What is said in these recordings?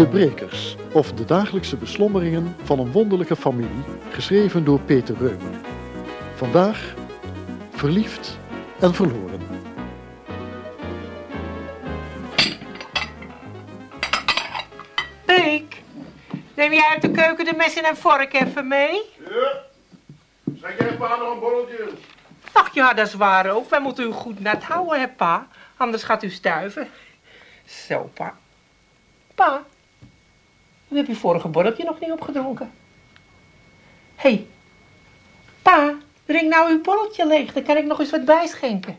De Brekers, of de dagelijkse beslommeringen van een wonderlijke familie, geschreven door Peter Reumer. Vandaag verliefd en verloren. Rick, neem jij uit de keuken de mes en vork even mee? Ja. Zeg jij pa nog een borreltje? Ach ja, dat is waar ook. Wij moeten u goed nat houden, hè, pa. Anders gaat u stuiven. Zo, pa. Pa, u hebt je vorige borreltje nog niet opgedronken. Hé, hey, pa, drink nou uw borreltje leeg. Dan kan ik nog eens wat bijschenken.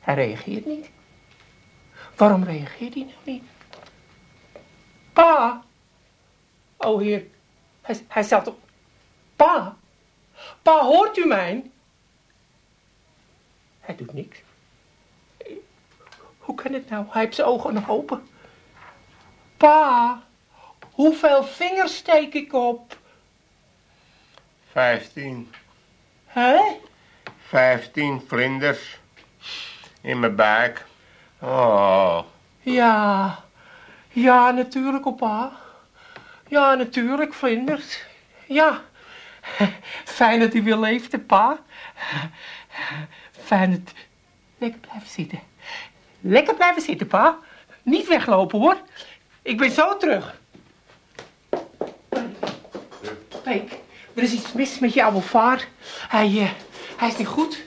Hij reageert niet. Waarom reageert hij nou niet? Pa. Oh, heer. Hij, hij zat op... Pa. Pa, hoort u mij? Hij doet niks. Hoe kan het nou? Hij heeft zijn ogen nog open. Pa, hoeveel vingers steek ik op? Vijftien. Hè? Vijftien vlinders. In mijn buik. Oh. Ja, ja, natuurlijk, opa. Ja, natuurlijk, vlinders. Ja. Fijn dat u weer leeft, pa. Fijn dat... Lekker blijven zitten. Lekker blijven zitten, pa. Niet weglopen, hoor. Ik ben zo terug. Kijk, er is iets mis met je oude vaar. Hij, eh, hij is niet goed.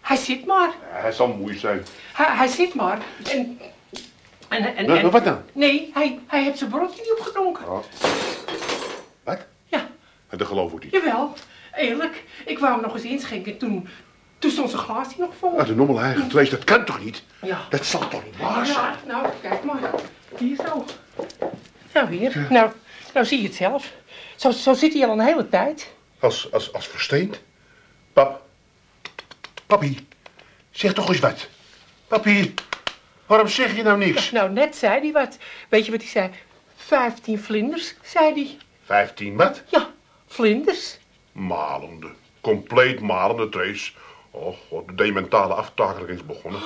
Hij zit maar. Hij zal moe zijn. Hij, hij zit maar. En... En, en, en- wat dan? Nee, hij, hij heeft zijn broodje niet opgedronken. Oh. Wat? Ja, Dat geloof ik niet. jawel. Eerlijk. Ik wou hem nog eens inschenken. Toen, toen stond zijn glaas hier nog vol. Dat is een nommel eigen vlees, dat kan toch niet? Ja. Dat zal toch niet waar zijn? Ja, nou, kijk maar. Hier zo. Nou, hier. Nou, nou zie je het zelf. Zo, zo zit hij al een hele tijd. Als, als, als versteend? Pap. Papi, zeg toch eens wat. Papi, waarom zeg je nou niks? Nou, net zei hij wat. Weet je wat hij zei? Vijftien vlinders, zei hij. Vijftien wat? Ja, vlinders. Malende. Compleet malende trace. Oh, god, de dementale aftakeling is begonnen.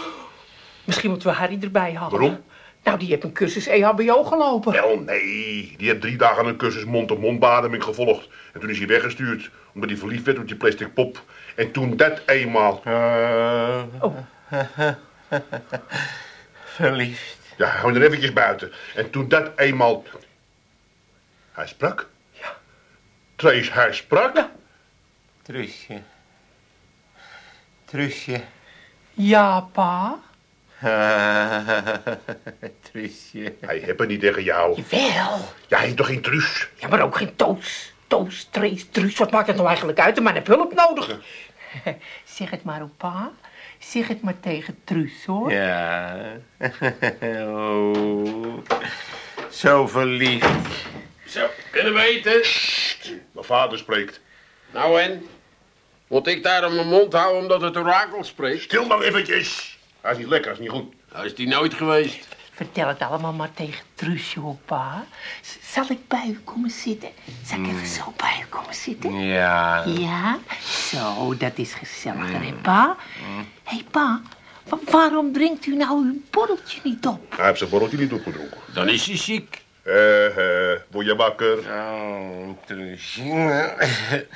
Misschien moeten we Harry erbij halen. Waarom? Nou, die heeft een cursus E EHBO gelopen. Wel, nee. Die heeft drie dagen een cursus mond-op-mond bademing gevolgd. En toen is hij weggestuurd, omdat hij verliefd werd op die plastic pop. En toen dat eenmaal... Eh, Oh. verliefd. Ja, hou er eventjes buiten. En toen dat eenmaal... Hij sprak? Ja. Trace, hij sprak? Ja. Trusje. Trusje. Ja, pa. Trusje. Hij heeft het niet tegen jou. Jawel. Ja, hij heeft toch geen truus? Ja, maar ook geen toos. Toos, trace, truus. Wat maakt het nou eigenlijk uit? De man heeft hulp nodig. zeg het maar, pa. Zeg het maar tegen Truus, hoor. Ja. oh. Zo verliefd. Zo, kunnen we eten? Mijn vader spreekt. Nou en? Moet ik daar aan mijn mond houden omdat het orakel spreekt? Stil nou eventjes. Hij is niet lekker, hij is niet goed. Nou is die nooit geweest. Vertel het allemaal maar tegen Truus, joh, pa. Z- zal ik bij u komen zitten? Zal ik even zo bij u komen zitten? Ja. Ja, zo, dat is gezelliger, hè, pa? Hé, hey, pa, wa- waarom drinkt u nou uw borreltje niet op? Hij heeft zijn borreltje niet opgedronken. Dan is hij ziek. Eh, eh, word je wakker? Oh, Trusje.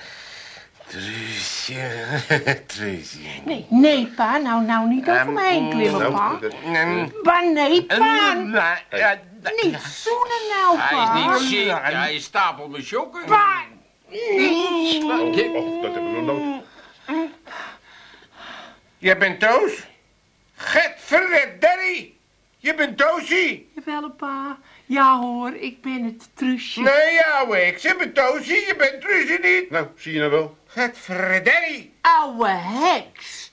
Trusje. Trusje. Nee, nee, pa, nou, nou niet over Ehm, mij heen klimmen, pa. Mm, Maar nee, pa, ja, niet zoenen nou, Hij pa. is niet ziek, hij stapelt me chokken. Pa, nee. Oh, oh, dat heb ik nog nooit. Je bent Toos? Getverderrie! Je bent Toosie! Jawel, pa. Ja hoor, ik ben het Truusje. Nee, jou, ik. Ze bent Toosie, je bent Truusje niet. Nou, zie je nou wel? Getverderrie! Ouwe heks.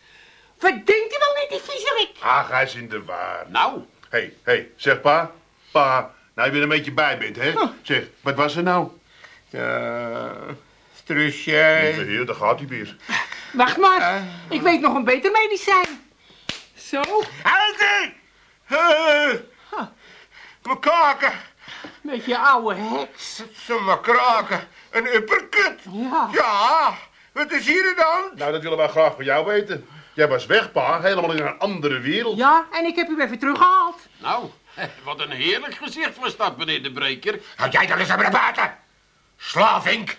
Wat denkt u wel net, die viezerik? Ach, hij is in de waar. Nou, Hé, hey, hé, hey, zeg pa. Pa, nou je weer een beetje bij bent, hè? Zeg, wat was er nou? Ja, Lieve Trusje. heer, daar gaat hij weer. Wacht maar, ik weet nog een beter medicijn. Zo, Houden! Uh, mijn kaken. met je ouwe heks. Ze me kraken. Een uppercut. Ja. Ja, wat is hier dan? Nou, dat willen wij graag van jou weten. Jij was weg, pa, helemaal in een andere wereld. Ja, en ik heb u even teruggehaald. nou, Wat een heerlijk gezicht was dat, meneer de Breker. Houd jij dan eens naar buiten. Slavink.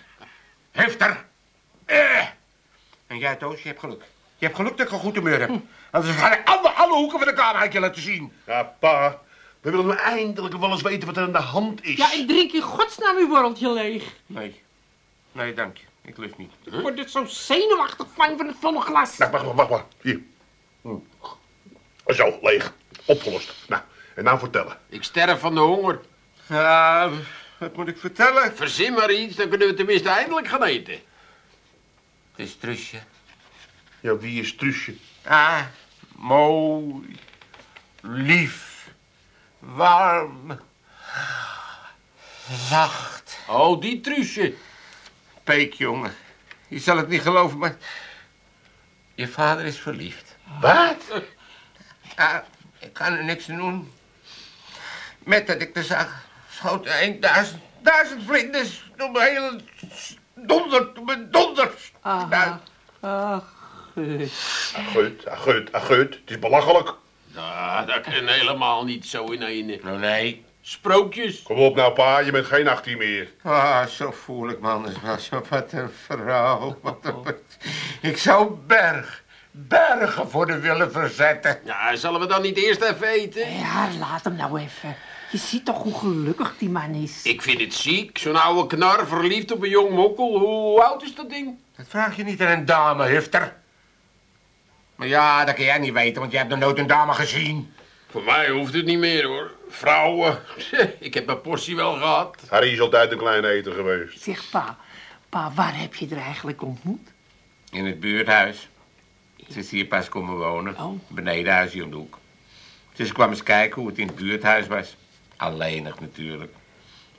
Hefter. Eh. En jij, Toos, je hebt geluk. Je hebt geluk dat ik een goed humeur heb. Anders ga ik alle, alle hoeken van de kamer uit je laten zien. Ja, pa. We willen nu eindelijk wel eens weten wat er aan de hand is. Ja, en drink in godsnaam uw borreltje leeg. Nee. Nee, dank je. Ik lust niet. Ik word er zo zenuwachtig van van het volle glas. Nou, wacht maar, wacht maar. Hier. Hm. Zo, leeg. Opgelost. Nou, en nou vertellen. Ik sterf van de honger. Ja, wat moet ik vertellen? Verzin maar iets, dan kunnen we tenminste eindelijk gaan eten. Het is Trusje. Ja, wie is Truusje? Ah, mooi. Lief. Warm. Zacht. Oh, die Truusje. Peek, jongen. Je zal het niet geloven, maar... Je vader is verliefd. Wat? Ja, ik kan er niks aan doen. Met dat ik er zag, schoot er een duizend, duizend vlinders door mijn hele donder, door mijn donder. Aha. Ach, eh. Agut, agut, agut. Het is belachelijk. Nou, dat kan helemaal niet zo in ene. Nou, nee. Sprookjes. Kom op nou, pa. Je bent geen 18 meer. Ah, zo voel ik me anders wat een vrouw. Wat een... Ik zou berg, bergen voor de willen verzetten. Ja, zullen we dan niet eerst even eten? Ja, laat hem nou even. Je ziet toch hoe gelukkig die man is. Ik vind het ziek, zo'n oude knar verliefd op een jong mokkel. Hoe oud is dat ding? Dat vraag je niet aan een dame, Hufter. Maar ja, dat kan jij niet weten, want jij hebt nog nooit een dame gezien. Voor mij hoeft het niet meer hoor. Vrouwen, ik heb mijn portie wel gehad. Harry is altijd een klein eter geweest. Zeg, pa, pa, waar heb je er eigenlijk ontmoet? In het buurthuis. Ze is hier pas komen wonen. Oh. Beneden huis hier om de hoek. Dus ik kwam eens kijken hoe het in het buurthuis was. Alleenig natuurlijk.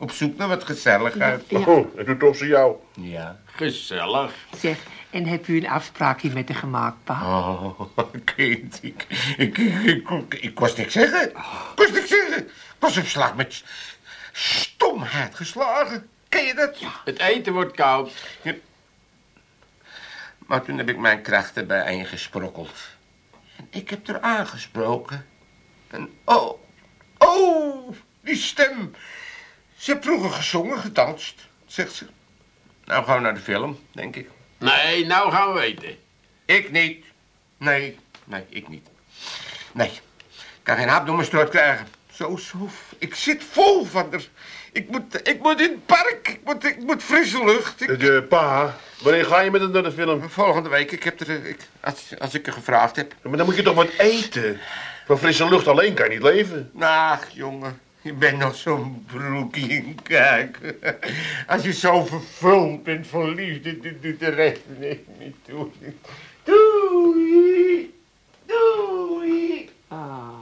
Op zoek naar wat gezelligheid. Ja. Oh, en toen trof ze jou. Ja. Gezellig. Zeg, en heb u een afspraakje met haar gemaakt, pa? Oh, kind, ik, ik, ik, ik, kost niks zeggen. Ik kost niks zeggen. Ik was op slag met stomheid geslagen. Ken je dat? Ja. Het eten wordt koud. Maar toen heb ik mijn krachten bijeengesprokkeld. En ik heb er aangesproken. En oh, oh, die stem. Ze heeft vroeger gezongen, gedanst, zegt ze. Nou, gaan we naar de film, denk ik. Nee, nou gaan we eten. Ik niet. Nee, nee, ik niet. Nee, ik kan geen hap door mijn strot krijgen. Zo, zo, ik zit vol van er. Ik moet, ik moet in het park, ik moet, ik moet frisse lucht. Ik- Eh, eh, pa, wanneer ga je met hem naar de film? Volgende week, ik heb er, ik, als, als ik er gevraagd heb. Maar dan moet je toch wat eten? Van frisse lucht alleen kan je niet leven. Ach, jongen, je bent nog zo'n broekie in kijk. Als je zo vervuld bent van liefde, doet doet de rest niet niet toe. Doei, doei. Ah.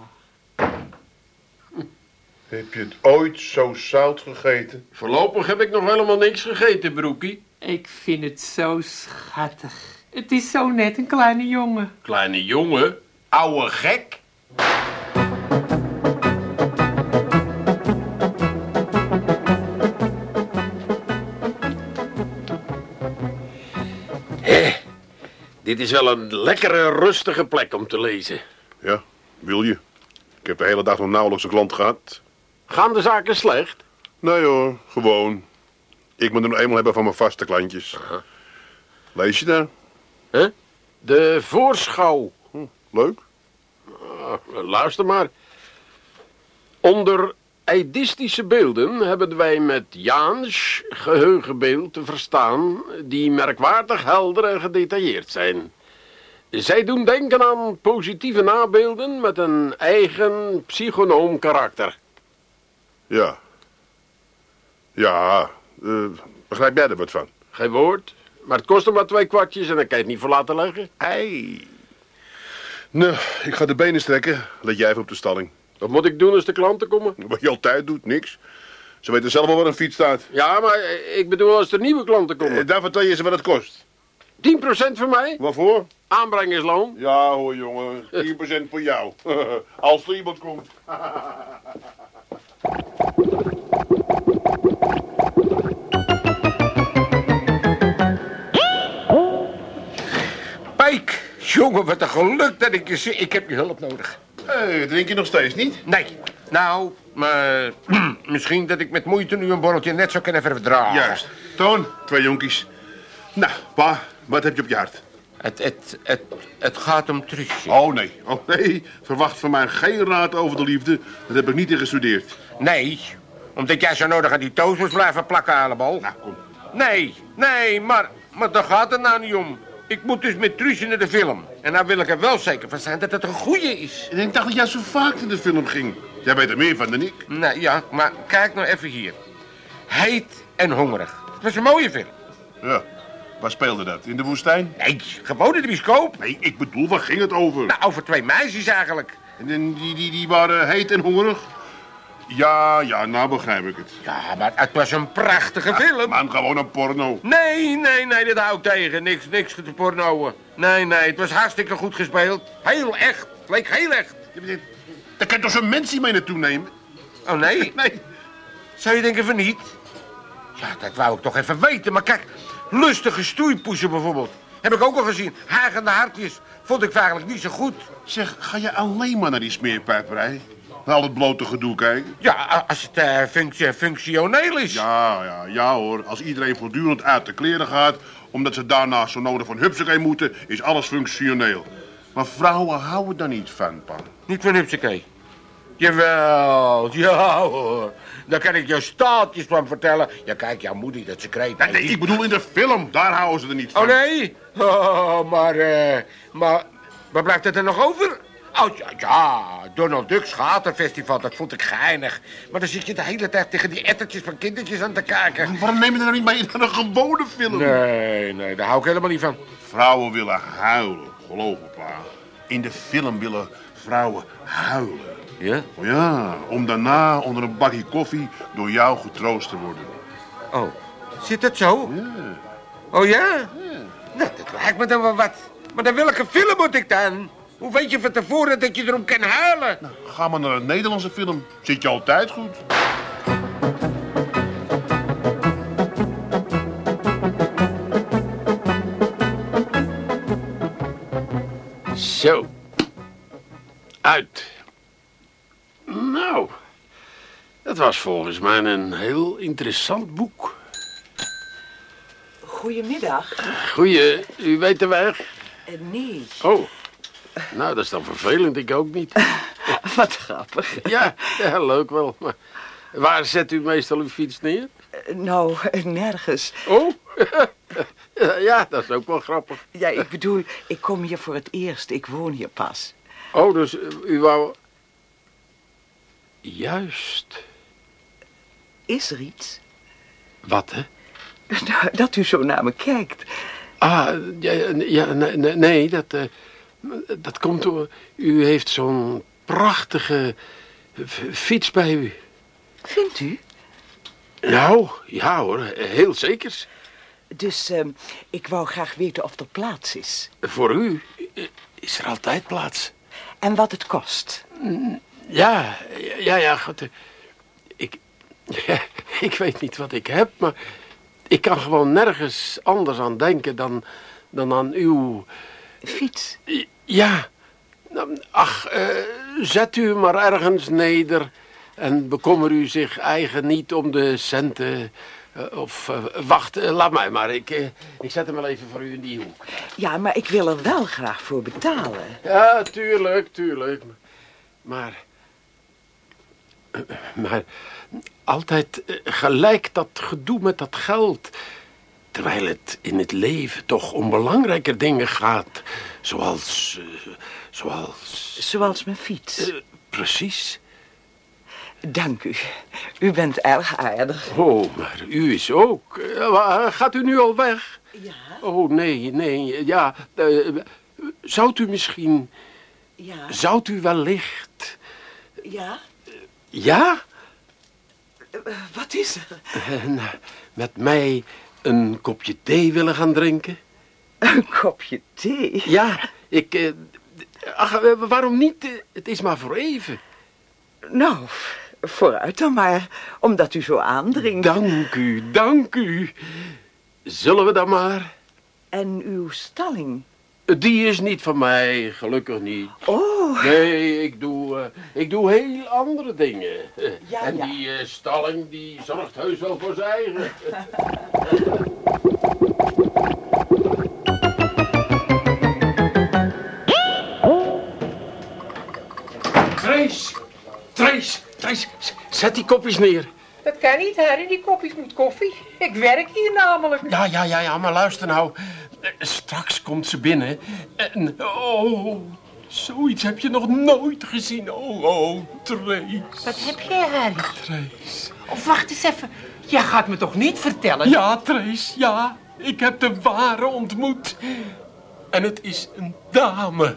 Heb je het ooit zo zout gegeten? Voorlopig heb ik nog helemaal niks gegeten, broekie. Ik vind het zo schattig. Het is zo net een kleine jongen. Kleine jongen, ouwe gek. Dit is wel een lekkere, rustige plek om te lezen. Ja, wil je? Ik heb de hele dag nog nauwelijks een klant gehad. Gaan de zaken slecht? Nee hoor, gewoon. Ik moet er nog eenmaal hebben van mijn vaste klantjes. Lees je daar? Hè? De voorschouw. Leuk? Ah, luister maar. Onder eidistische beelden hebben wij met Jaans geheugenbeeld te verstaan die merkwaardig helder en gedetailleerd zijn. Zij doen denken aan positieve nabeelden met een eigen psychonoom karakter. Ja. Ja, eh, begrijp jij er wat van? Geen woord, maar het kost hem maar twee kwartjes en dan kan je het niet voor laten leggen. Ei. Nou, ik ga de benen strekken. Let jij even op de stalling. Wat moet ik doen als de klanten komen? Wat je altijd doet, niks. Ze weten zelf wel waar een fiets staat. Ja, maar eh, ik bedoel als er nieuwe klanten Eh, komen. daar vertel je ze wat het kost. 10% voor mij, Waarvoor? aanbrengersloon. Ja hoor jongen, 10% voor jou. Als er iemand komt. Pijk, jongen, wat een geluk dat ik je zie. Ik heb je hulp nodig. Hé, drink je nog steeds niet? Nee, Nou, maar misschien dat ik met moeite nu een borreltje net zo kan even verdragen. Juist. Toon, twee jonkies. Nou, pa, wat heb je op je hart? Het, het, het, het gaat om Truusje. Oh nee, oh nee. Verwacht van mij geen raad over de liefde. Dat heb ik niet in gestudeerd. Nee, omdat jij zo nodig aan die toos moest blijven plakken, allemaal. Nou, kom. Nee, nee, maar, maar daar gaat het nou niet om. Ik moet dus met Truusje naar de film. En nou wil ik er wel zeker van zijn dat het een goeie is. En ik dacht dat jij zo vaak in de film ging. Jij weet er meer van dan ik. Nou ja, maar kijk nou even hier. Heet en hongerig. Het was een mooie film. Ja. Waar speelde dat? In de woestijn? Nee, gewoon in de bioscoop. Nee, ik bedoel, waar ging het over? Nou, over twee meisjes eigenlijk. En die, die, die waren heet en hongerig? Ja, ja, nou begrijp ik het. Ja, maar het was een prachtige film. Man, gewoon een porno. Nee, nee, nee, dat hou ik tegen. Niks, niks te pornoen. Nee, nee, het was hartstikke goed gespeeld. Heel echt. Het leek heel echt. Daar kan je toch zo'n mensen mee naartoe nemen? Oh, nee? Nee. Zou je denken van niet? Ja, dat wou ik toch even weten. Maar kijk, lustige stoeipoesen bijvoorbeeld. Heb ik ook al gezien. Hagende hartjes. Vond ik eigenlijk niet zo goed. Zeg, ga je alleen maar naar die smeerpijperij? Al het blote gedoe kijken? Ja, als het eh, functie- functioneel is. Ja, ja, ja hoor. Als iedereen voortdurend uit de kleren gaat... omdat ze daarna zo nodig van hupsakee moeten... is alles functioneel. Maar vrouwen houden daar niet van, pa. Niet van Hupsakee. Jawel, ja hoor. Daar kan ik jou staaltjes van vertellen. Ja, kijk, jouw moeder dat secreet. Nee, nee, ik bedoel in de film. Daar houden ze er niet van. Oh nee? Oh, maar, eh, maar, waar blijft het er nog over? Oh, ja, ja, Donald Duck Schaterfestival, dat vond ik geinig. Maar dan zit je de hele tijd tegen die ettertjes van kindertjes aan te kijken. Waarom neem je er nou niet mee naar een gewone film? Nee, nee, daar hou ik helemaal niet van. Vrouwen willen huilen, geloof me, pa. In de film willen vrouwen huilen. Ja? Oh ja, om daarna onder een bakje koffie door jou getroost te worden. Oh, zit dat zo? Ja. Oh ja? Nou, dat lijkt me dan wel wat. Maar dan welke film moet ik dan? Hoe weet je van tevoren dat je erom kan huilen? Ga maar naar een Nederlandse film. Zit je altijd goed. Zo. Uit. Nou, dat was volgens mij een heel interessant boek. Goedemiddag. Goeie, u weet de weg? Eh, nee, Oh, nou, dat is dan vervelend, ik ook niet. wat grappig. Ja, ja leuk wel. Maar waar zet u meestal uw fiets neer? Eh, Nou, nergens. Oh, ja, dat is ook wel grappig. Ja, ik bedoel, ik kom hier voor het eerst. Ik woon hier pas. Oh, dus eh, u wou... Juist. Is er iets? Wat, hè? Nou, dat u zo naar me kijkt. Ah, ja, ja nee, nee, nee, dat, eh, dat komt door... U heeft zo'n prachtige fiets bij u. Vindt u? Nou, ja hoor, heel zeker. Dus ehm, ik wou graag weten of er plaats is. Voor u eh, is er altijd plaats. En wat het kost. Ja, ja, ja, goed. eh, Ik, ik weet niet wat ik heb, maar ik kan gewoon nergens anders aan denken dan, dan aan uw... Fiets. Ja, nou, ach, eh, zet u maar ergens neder en bekommer u zich eigen niet om de centen. eh, of eh, wacht, laat mij maar. Ik, ik zet hem wel even voor u in die hoek. Ja, maar ik wil er wel graag voor betalen. Ja, tuurlijk, tuurlijk. Maar. Maar altijd gelijk dat gedoe met dat geld. Terwijl het in het leven toch om belangrijke dingen gaat. Zoals. eh, zoals. Zoals mijn fiets. eh, precies. Dank u. U bent erg aardig. Oh, maar u is ook. Eh, gaat u nu al weg? Ja, Oh, nee, nee. Ja. zou u misschien. ja, Zou u wellicht. ja. Ja? Wat is er? En met mij een kopje thee willen gaan drinken? Een kopje thee. Ja, ik... eh, ach, eh, waarom niet? Het is maar voor even. Nou, vooruit dan maar, omdat u zo aandringt. Dank u, dank u. Zullen we dan maar... En uw stalling? Die is niet van mij, gelukkig niet. Oh, Nee, ik doe, eh, ik doe heel andere dingen. Ja, en ja. die eh, stalling die zorgt heus wel voor zijn eigen. Trace, Trace, Trace, zet die kopjes neer. Dat kan niet, Harry. Die kopjes moet koffie. Ik werk hier namelijk. Ja, ja, ja, ja, maar luister nou. Eh, Straks komt ze binnen en... Oh, zoiets heb je nog nooit gezien. Oh, oh, Trace, Wat heb jij, Harry? Trace. Of wacht eens even. Jij gaat me toch niet vertellen? Ja, Trace, ja. Ik heb de ware ontmoet. En het is een dame.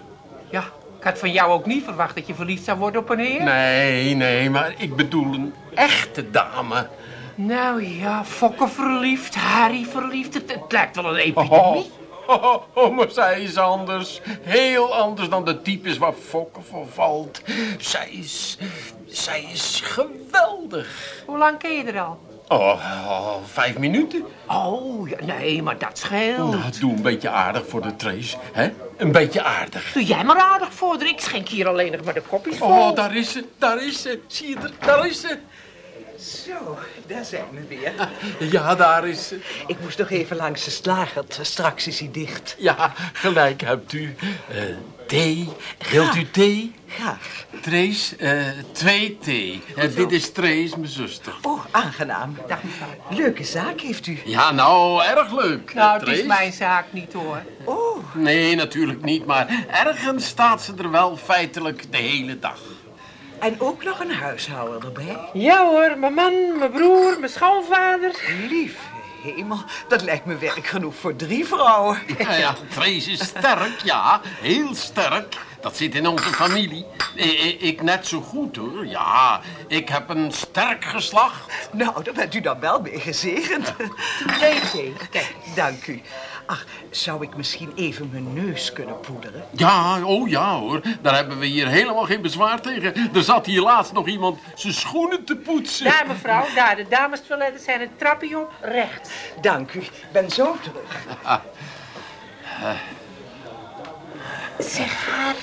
Ja, ik had van jou ook niet verwacht dat je verliefd zou worden op een heer. Nee, nee, maar ik bedoel een echte dame. Nou ja, Fokke verliefd, Harry verliefd. Het, het lijkt wel een Oh, epidemie. oh, oh, oh, maar zij is anders. Heel anders dan de types waar Fokke voor valt. Zij is... Zij is geweldig. Hoe lang ken je er al? Oh, oh, vijf minuten. Oh, nee, maar dat scheelt. Nou, doe een beetje aardig voor de Trace, hè? Een beetje aardig. Doe jij maar aardig voor haar. Ik schenk hier alleen nog maar de kopjes vol. Oh, daar is ze, daar is ze. Zie je er, daar is ze. Zo, daar zijn we weer. Ja, daar is ze. Ik moest nog even langs de slagert. Straks is hij dicht. Ja, gelijk hebt u. Eh, thee. Wilt u thee? Graag. Trace, eh, twee thee. Eh, dit is Trace, mijn zuster. Oh, aangenaam. Dag mevrouw. Leuke zaak heeft u. Ja, nou, erg leuk. Nou, het is mijn zaak niet hoor. Oh, Nee, natuurlijk niet, maar ergens staat ze er wel feitelijk de hele dag. En ook nog een huishouder erbij. Ja hoor, mijn man, mijn broer, mijn schoonvader. Lieve hemel, dat lijkt me werk genoeg voor drie vrouwen. Ja, ja, Trace is sterk, ja, heel sterk. Dat zit in onze familie. Ik net zo goed, hoor. Ja, ik heb een sterk geslacht. Nou, daar bent u dan wel mee gezegend. Thee, thee. Kijk. Dank u. Ach, zou ik misschien even mijn neus kunnen poederen? Ja, oh ja hoor, daar hebben we hier helemaal geen bezwaar tegen. Er zat hier laatst nog iemand zijn schoenen te poetsen. Daar mevrouw, daar. De damestoiletten zijn het trapje op, rechts. Dank u, ben zo terug. Zeg haar.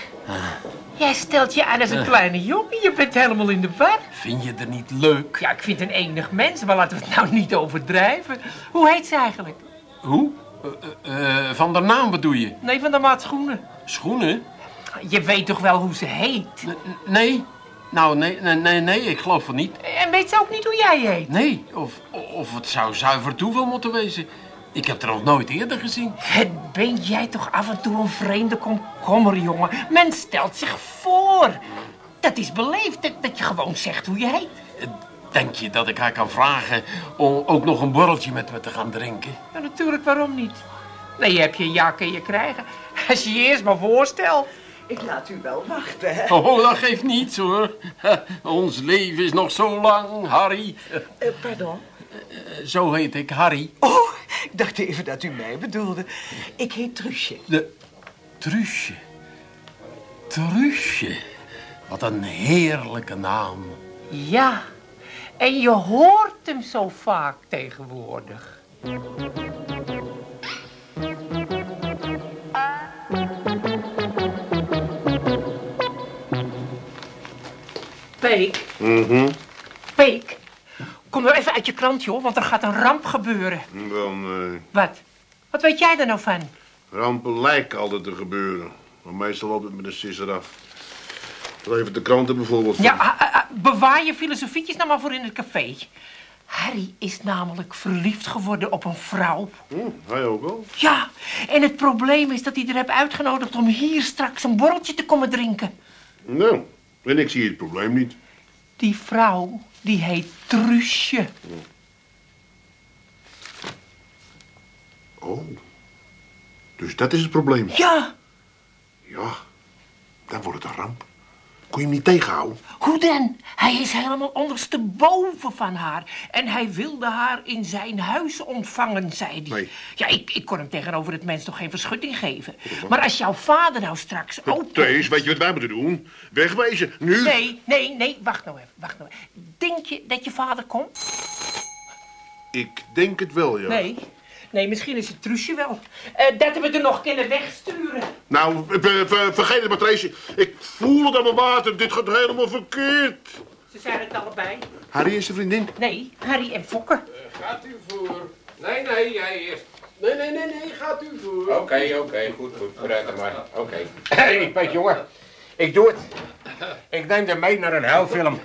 Jij stelt je aan als een kleine jongen. Je bent helemaal in de war. Vind je er niet leuk? Ja, ik vind een enig mens, maar laten we het nou niet overdrijven. Hoe heet ze eigenlijk? Hoe? Eh, eh, eh, van de naam bedoel je? Nee, van de maat schoenen. Schoenen? Je weet toch wel hoe ze heet? N- nee. Nou, nee, nee, nee, nee, ik geloof van niet. En weet ze ook niet hoe jij heet? Nee, of, of het zou zuiver toeval moeten wezen. Ik heb er nog nooit eerder gezien. Het ben jij toch af en toe een vreemde komkommer, jongen. Men stelt zich voor. Dat is beleefd, dat, dat je gewoon zegt hoe je heet. Eh, Denk je dat ik haar kan vragen om ook nog een borreltje met me te gaan drinken? Ja, natuurlijk, waarom niet? Nee, je hebt je ja, kun je krijgen. Als je je eerst maar voorstelt. Ik laat u wel wachten, hè? Oh, dat geeft niets hoor. Ons leven is nog zo lang, Harry. Eh, pardon? Zo heet ik, Harry. Oh, ik dacht even dat u mij bedoelde. Ik heet Truusje. De Truusje. Truusje. Wat een heerlijke naam. Ja, en je hoort hem zo vaak tegenwoordig. Peek. Peek. Kom nou even uit je krant, joh, want er gaat een ramp gebeuren. Wel, nee. Wat? Wat weet jij er nou van? Rampen lijken altijd te gebeuren. Maar meestal loopt het met een sisser af. Wel Even de kranten bijvoorbeeld. Ja, ah, ah, bewaar je filosofietjes nou maar voor in het café. Harry is namelijk verliefd geworden op een vrouw. Hm, hij ook al. Ja, en het probleem is dat hij er heeft uitgenodigd om hier straks een borreltje te komen drinken. Nou, en ik zie het probleem niet. Die vrouw, die heet Truusje. Oh. Dus dat is het probleem. Ja, Ja, dan wordt het een ramp. Kon je hem niet tegenhouden? hoe dan? Hij is helemaal ondersteboven van haar. En hij wilde haar in zijn huis ontvangen, zei hij. Nee. Ja, ik, ik kon hem tegenover het mens toch geen verschutting geven. Maar als jouw vader nou straks ook... Thees, weet je wat wij moeten doen? Wegwezen, nu. Nee, nee, nee, wacht nou even, wacht nou even. Denk je dat je vader komt? Ik denk het wel, ja. Nee. Nee, misschien is het Truusje wel. Eh, dat we er nog kunnen wegsturen. Nou, ver- ver- vergeet het maar, Tracy. Ik voel het aan mijn water. Dit gaat helemaal verkeerd. Ze zijn het allebei. Harry is zijn vriendin. Nee, Harry en Fokke. Gaat u voor. Nee, nee, jij eerst. Nee, nee, nee, nee, gaat u voor. Oké, oké, goed, goed. Vooruit dan maar. Oké. Hey, Piet, jongen. Ik doe het. Ik neem hem mee naar een huilfilm.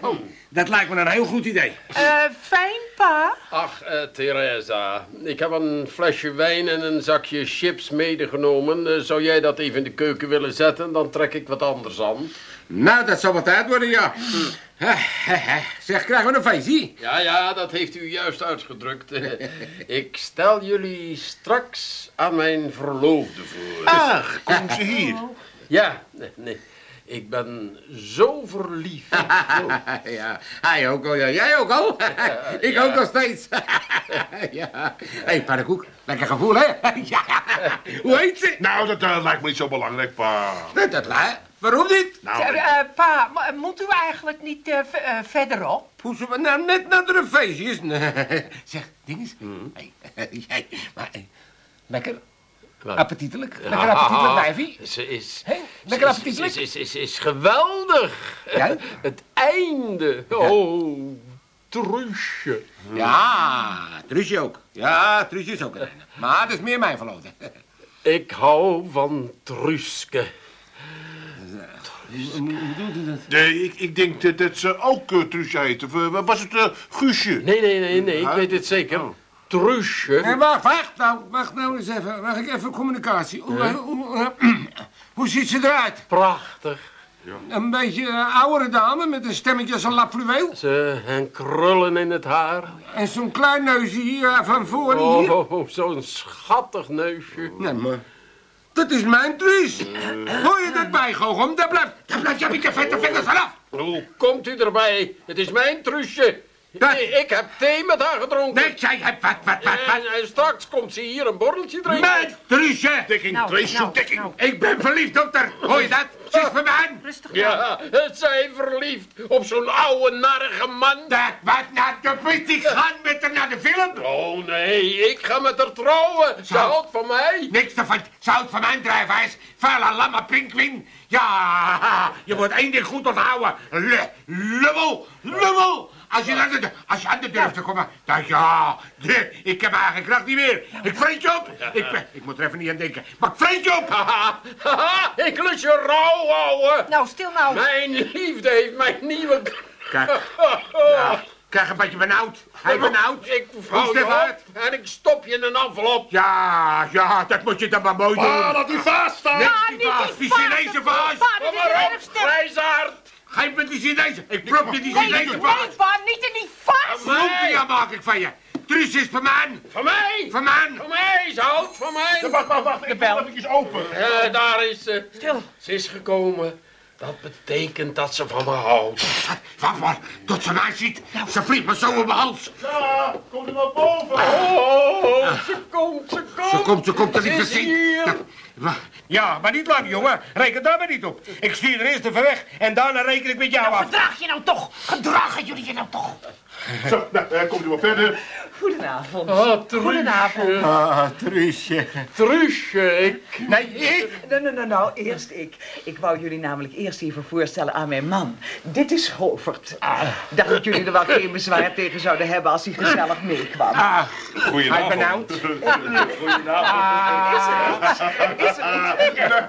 Dat lijkt me een heel goed idee. Eh, fijn, pa. Ach, eh, Theresa, ik heb een flesje wijn en een zakje chips medegenomen. Eh, zou jij dat even in de keuken willen zetten? Dan trek ik wat anders aan. Nou, dat zal wat tijd worden, ja. Zeg, krijgen we een feestje? Ja, ja, dat heeft u juist uitgedrukt. ik stel jullie straks aan mijn verloofde voor. Ach, kom ze hier. Ja, nee, nee. Ik ben zo verliefd. ja, hij ook al, ja. Jij ook al? Ik ook nog steeds. ja. Hé, hey. Lekker gevoel, hè? ja. Hoe heet ze? Nou, dat eh, lijkt me niet zo belangrijk, pa. Dat, dat la- Waarom niet? Nou, Eh, eh, pa, mo- moet u eigenlijk niet eh, eh, verderop? Hoe ze nou net naar de feestjes? zeg, dinges. Hey, jij, maar, eh, lekker? Appetitelijk. Lekker appetitelijk, wijfie. Ze is... Lekker ze- appetitelijk. Ze is, is, is geweldig. Ja? Het einde. Oh, Truusje. Ja, Truusje ook. Ja, Truusje is ook een einde. Maar dat is meer mijn verloofde. Ik hou van Truuske. Nee, ik, ik denk dat, dat ze ook uh, Truusje heet. Of eh, was het eh, Guusje? Nee, nee, nee, nee, ik weet het zeker. Truusje. Nee, wacht, wacht nou, wacht nou eens even. Mag ik even communicatie? Hoe, hoe, hoe ziet ze eruit? Prachtig. Een beetje een oudere dame met een stemmetje als een lap fluweel. Ze en krullen in het haar. En zo'n klein neusje hier eh, van voor Oh, hier. oh, oh, zo'n schattig neusje. Nee, maar... Dat is mijn truus. Hoor je dat bijgoochem? Daar blijft, daar blijft je met je vette vingers vanaf. Hoe komt u erbij? Het is mijn Truusje. Wat? Ik, heb thee met haar gedronken. Nee, zij heeft wat, wat, wat, En, wat. en straks komt ze hier een borreltje drinken. Mijn truusje. Dekking, Nou, Tracy, nou, dekking. nou. Ik ben verliefd op haar. Hoor je dat? Ze is voor mij. Rustig nou. Ja, het zijn verliefd op zo'n oude, narige man. Dat wat naar de put. Ik ga met haar naar de film. Oh nee, ik ga met haar trouwen. Ze Zo. houdt van mij. Niks ervan. Zout van mijn drijfijs. Vuile lamme pinkwing. Ja, je moet één ding goed onthouden. Le, lummel, lummel. Als je, aan de, als je aan de durft te komen, dan ja, ik heb mijn eigen kracht niet meer. Ik vreet je op. Ik, ik moet er even niet aan denken, maar ik vreet je op. Haha, haha, ik lust je rauw, ouwe. Nou, stil nou. Mijn liefde heeft mijn nieuwe... Kijk, ja, ik krijg een beetje benauwd. Hij benauwd. Ik vouw je uit. op en ik stop je in een envelop. Ja, ja, dat moet je dan maar mooi doen. Ah, laat u vaststaan. Nee, Pa, die niet vaas, die die vaas. Chinese vaas. Kom maar op, stil. grijsaard. Geef me die Chinese. Ik prop je die Nee, Chinese nee, vaas. pa, niet in die vast. Lumpia maak ik van je. Truus is van mij. Van mij. Van mij. Van mij, ze houdt van mij. Wacht, wacht, wacht. Ik bel. bel even open. Eh, daar is ze. Stil. Ze is gekomen. Dat betekent dat ze van me houdt. Wacht maar, tot ze mij ziet. Ze vliegt me zo op mijn hals. Ja, kom er maar boven. Oh, ze komt, ze komt. Ze komt, ze komt er Ze niet is voorzien. hier. Ja, maar niet lang, jongen. Reken daar maar niet op. Ik stuur er eerst even weg en daarna reken ik met jou af. Gedraag je nou toch. Gedragen jullie je nou toch. Zo, nou, eh, komt u maar verder. Goedenavond. Oh, Truusje. Goedenavond. Ah, Truusje. Truusje, ik... Nee, ik. Nou, nou, nou, nou, eerst ik. Ik wou jullie namelijk eerst even voorstellen aan mijn man. Dit is Govert. Dacht dat jullie er wel geen bezwaar tegen zouden hebben als hij gezellig meekwam. Ah, Goedenavond. hij benauwd. Is er iets?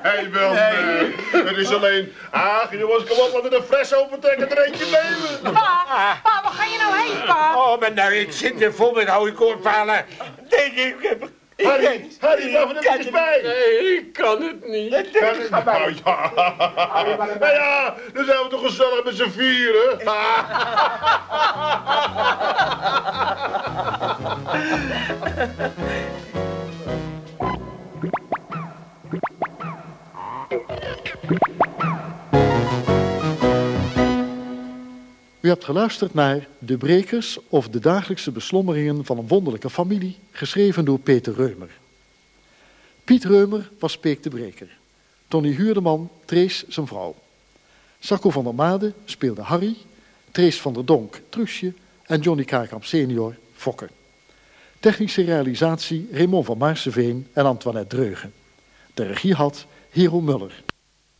Nee, wel nee. Het is alleen... Ach, jongens, kom op, laten we de fles opentrekken en er eentje nemen. Pa, pa, waar ga je nou heen, pa? Oh, maar nou, ik zit er vol met hooikoorpalen. Denk ik, ik heb... Ik Harry, Harry, blijf er eventjes bij. Nee, ik kan het niet. Nou ja. Nou ja, dan zijn we toch gezellig met z'n vieren. U hebt geluisterd naar De Brekers of de dagelijkse beslommeringen van een wonderlijke familie, geschreven door Peter Reumer. Piet Reumer was Peek de Breker. Tony Huurdeman, Trees zijn vrouw. Sacco van der Made speelde Harry, Trees van der Donk, Truusje en Johnny Krakamp senior, Fokke. Technische realisatie Raymond van Maarseveen en Antoinette Dreugen. De regie had Hero Muller.